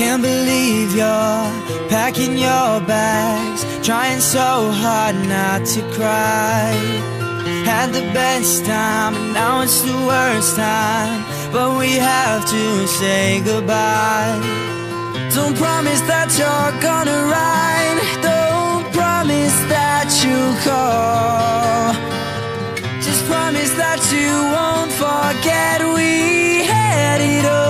Can't believe you're packing your bags Trying so hard not to cry. Had the best time and now it's the worst time But we have to say goodbye. Don't promise that you're gonna ride Don't promise that you'll call. Just promise that you won't forget we had it all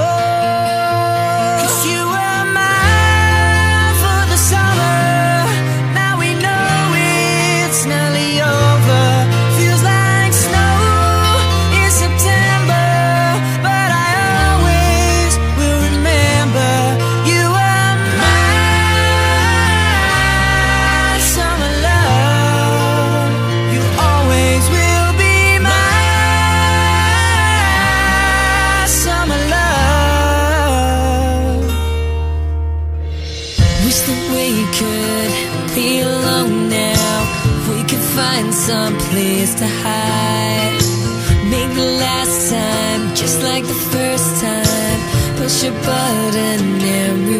we could be alone now. We could find some place to hide. Make the last time just like the first time. Push a button and.